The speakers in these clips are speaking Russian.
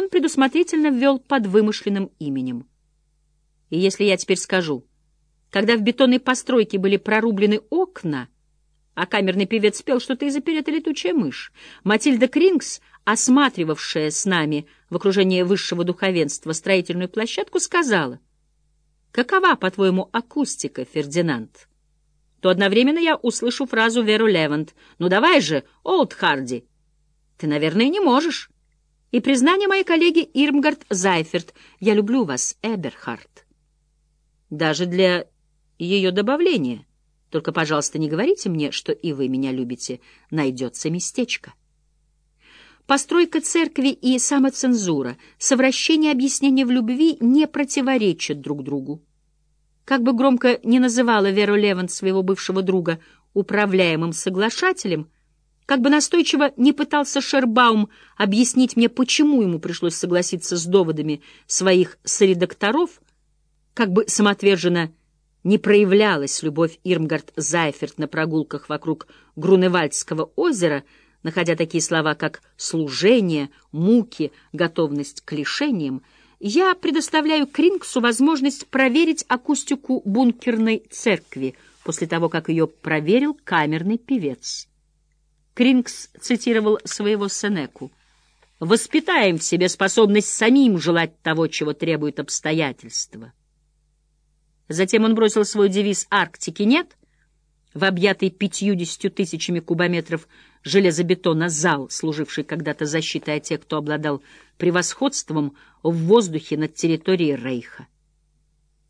он предусмотрительно ввел под вымышленным именем. И если я теперь скажу, когда в бетонной постройке были прорублены окна, а камерный певец спел что-то из оперета «Летучая мышь», Матильда Крингс, осматривавшая с нами в окружении высшего духовенства строительную площадку, сказала, «Какова, по-твоему, акустика, Фердинанд?» то одновременно я услышу фразу Веру Левант. «Ну давай же, Олд Харди!» «Ты, наверное, не можешь». И признание моей коллеги Ирмгард Зайферт. «Я люблю вас, Эберхард». Даже для ее добавления. Только, пожалуйста, не говорите мне, что и вы меня любите. Найдется местечко. Постройка церкви и самоцензура, совращение объяснения в любви не противоречат друг другу. Как бы громко не называла Веру Леван своего бывшего друга управляемым соглашателем, как бы настойчиво не пытался Шербаум объяснить мне, почему ему пришлось согласиться с доводами своих соредакторов, как бы самоотверженно не проявлялась любовь Ирмгард Зайферт на прогулках вокруг Груневальдского озера, находя такие слова, как «служение», «муки», «готовность к лишениям», я предоставляю Крингсу возможность проверить акустику бункерной церкви после того, как ее проверил камерный певец. Крингс цитировал своего Сенеку. «Воспитаем в себе способность самим желать того, чего требуют обстоятельства». Затем он бросил свой девиз «Арктики нет» в объятый пятьюдесятью тысячами кубометров железобетона зал, служивший когда-то защитой от тех, кто обладал превосходством в воздухе над территорией Рейха.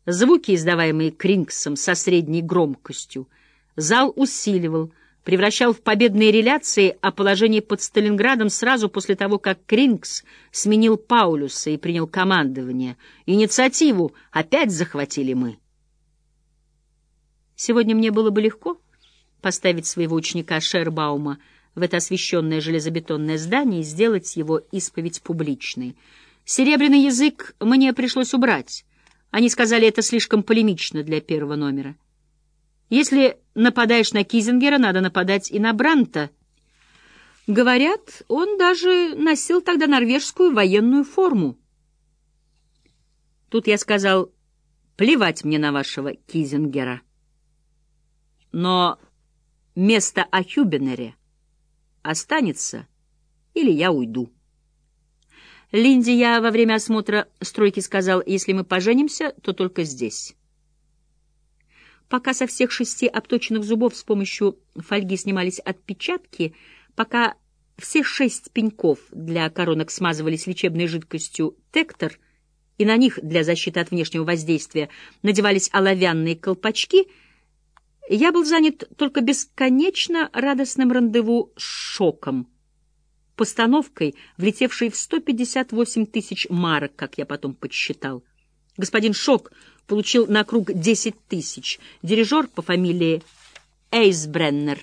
Звуки, издаваемые Крингсом со средней громкостью, зал усиливал, превращал в победные реляции о положении под Сталинградом сразу после того, как Крингс сменил Паулюса и принял командование. Инициативу опять захватили мы. Сегодня мне было бы легко поставить своего ученика Шербаума в это освещенное железобетонное здание и сделать его исповедь публичной. Серебряный язык мне пришлось убрать. Они сказали, это слишком полемично для первого номера. Если нападаешь на Кизингера, надо нападать и на Бранта. Говорят, он даже носил тогда норвежскую военную форму. Тут я сказал, плевать мне на вашего Кизингера. Но место о Хюбенере останется, или я уйду. Линде я во время осмотра стройки сказал, если мы поженимся, то только здесь. Пока со всех шести обточенных зубов с помощью фольги снимались отпечатки, пока все шесть пеньков для коронок смазывались лечебной жидкостью «Тектор», и на них для защиты от внешнего воздействия надевались оловянные колпачки — я был занят только бесконечно радостным рандеву с шоком, постановкой, влетевшей в 158 тысяч марок, как я потом подсчитал. Господин Шок получил на круг 10 тысяч. Дирижер по фамилии Эйсбреннер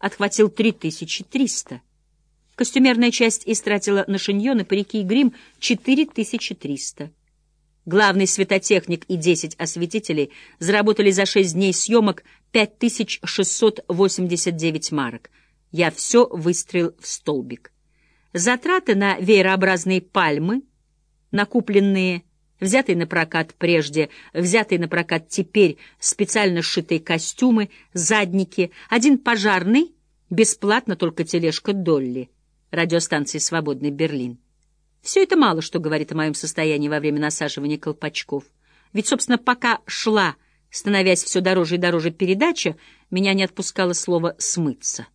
отхватил 3300. Костюмерная часть истратила на шиньоны, парики и грим 4300. Главный светотехник и 10 осветителей заработали за 6 дней съемок 5689 марок. Я все выстроил в столбик. Затраты на веерообразные пальмы, накупленные, взятые на прокат прежде, взятые на прокат теперь, специально сшитые костюмы, задники, один пожарный, бесплатно только тележка Долли, радиостанции «Свободный Берлин». Все это мало что говорит о моем состоянии во время насаживания колпачков. Ведь, собственно, пока шла, становясь все дороже и дороже передача, меня не отпускало слово «смыться».